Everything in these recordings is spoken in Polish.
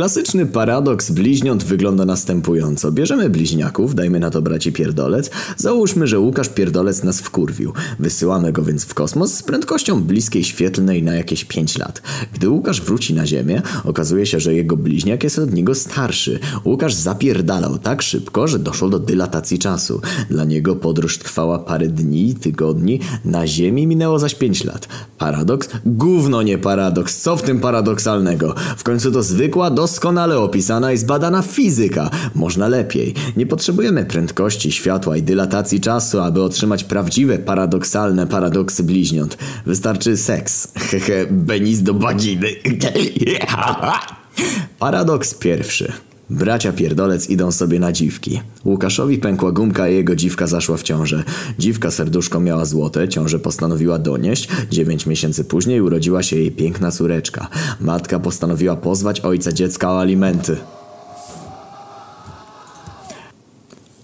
Klasyczny paradoks bliźniąt wygląda następująco. Bierzemy bliźniaków, dajmy na to braci pierdolec. Załóżmy, że Łukasz pierdolec nas wkurwił. Wysyłamy go więc w kosmos z prędkością bliskiej świetlnej na jakieś 5 lat. Gdy Łukasz wróci na Ziemię, okazuje się, że jego bliźniak jest od niego starszy. Łukasz zapierdalał tak szybko, że doszło do dylatacji czasu. Dla niego podróż trwała parę dni, tygodni, na Ziemi minęło zaś 5 lat. Paradoks? Gówno nie paradoks, co w tym paradoksalnego? W końcu to zwykła, doskonale opisana i zbadana fizyka. Można lepiej. Nie potrzebujemy prędkości światła i dylatacji czasu, aby otrzymać prawdziwe, paradoksalne paradoksy bliźniąt. Wystarczy seks. Hehe, benis do baginy. Paradoks pierwszy. Bracia pierdolec idą sobie na dziwki. Łukaszowi pękła gumka, a jego dziwka zaszła w ciążę. Dziwka serduszko miała złote, ciążę postanowiła donieść. Dziewięć miesięcy później urodziła się jej piękna córeczka. Matka postanowiła pozwać ojca dziecka o alimenty.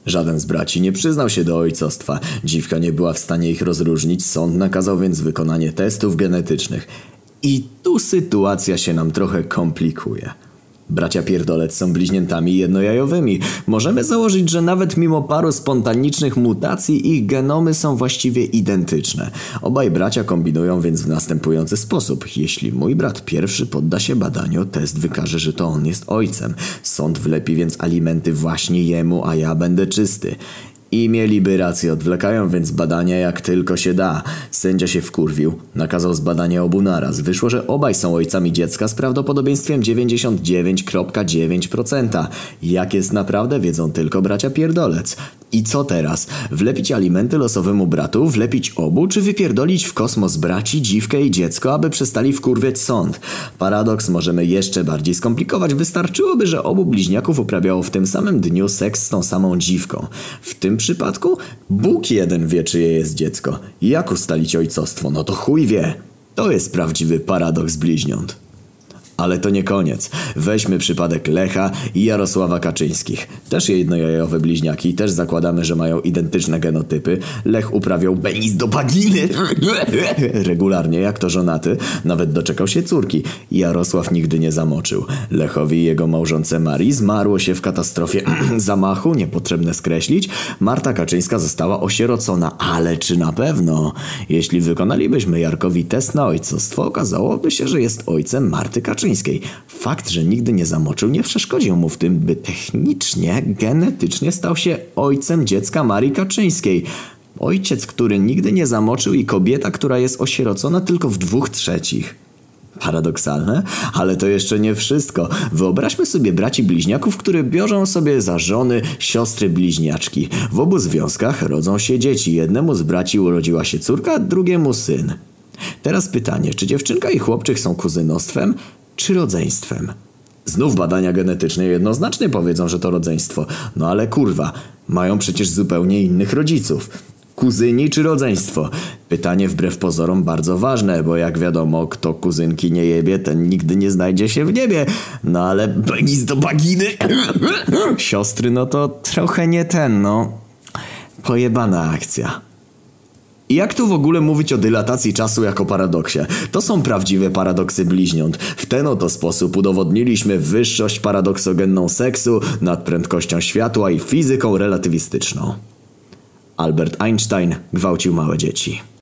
Żaden z braci nie przyznał się do ojcostwa. Dziwka nie była w stanie ich rozróżnić, sąd nakazał więc wykonanie testów genetycznych. I tu sytuacja się nam trochę komplikuje. Bracia pierdolec są bliźniętami jednojajowymi. Możemy założyć, że nawet mimo paru spontanicznych mutacji ich genomy są właściwie identyczne. Obaj bracia kombinują więc w następujący sposób. Jeśli mój brat pierwszy podda się badaniu, test wykaże, że to on jest ojcem. Sąd wlepi więc alimenty właśnie jemu, a ja będę czysty. I mieliby rację, odwlekają więc badania jak tylko się da. Sędzia się wkurwił, nakazał zbadanie obu naraz. Wyszło, że obaj są ojcami dziecka z prawdopodobieństwem 99,9%. Jak jest naprawdę, wiedzą tylko bracia pierdolec. I co teraz? Wlepić alimenty losowemu bratu, wlepić obu, czy wypierdolić w kosmos braci, dziwkę i dziecko, aby przestali wkurwiać sąd? Paradoks możemy jeszcze bardziej skomplikować. Wystarczyłoby, że obu bliźniaków uprawiało w tym samym dniu seks z tą samą dziwką. W tym przypadku Bóg jeden wie, czyje jest dziecko. Jak ustalić ojcostwo? No to chuj wie. To jest prawdziwy paradoks bliźniąt. Ale to nie koniec. Weźmy przypadek Lecha i Jarosława Kaczyńskich. Też jednojajowe bliźniaki, też zakładamy, że mają identyczne genotypy. Lech uprawiał benis do baginy. Regularnie, jak to żonaty. Nawet doczekał się córki. Jarosław nigdy nie zamoczył. Lechowi i jego małżonce Marii zmarło się w katastrofie zamachu, niepotrzebne skreślić. Marta Kaczyńska została osierocona, ale czy na pewno? Jeśli wykonalibyśmy Jarkowi test na ojcostwo, okazałoby się, że jest ojcem Marty Kaczyńskiej. Fakt, że nigdy nie zamoczył, nie przeszkodził mu w tym, by technicznie, genetycznie stał się ojcem dziecka Marii Kaczyńskiej. Ojciec, który nigdy nie zamoczył i kobieta, która jest osierocona tylko w dwóch trzecich. Paradoksalne, ale to jeszcze nie wszystko. Wyobraźmy sobie braci bliźniaków, które biorą sobie za żony siostry bliźniaczki. W obu związkach rodzą się dzieci. Jednemu z braci urodziła się córka, drugiemu syn. Teraz pytanie, czy dziewczynka i chłopczyk są kuzynostwem? Czy rodzeństwem. Znów badania genetyczne jednoznacznie powiedzą, że to rodzeństwo. No ale kurwa, mają przecież zupełnie innych rodziców. Kuzyni czy rodzeństwo? Pytanie wbrew pozorom bardzo ważne, bo jak wiadomo, kto kuzynki nie jebie, ten nigdy nie znajdzie się w niebie. No ale penis do baginy. Siostry, no to trochę nie ten, no. Pojebana akcja. I jak tu w ogóle mówić o dylatacji czasu jako paradoksie? To są prawdziwe paradoksy bliźniąt. W ten oto sposób udowodniliśmy wyższość paradoksogenną seksu nad prędkością światła i fizyką relatywistyczną. Albert Einstein gwałcił małe dzieci.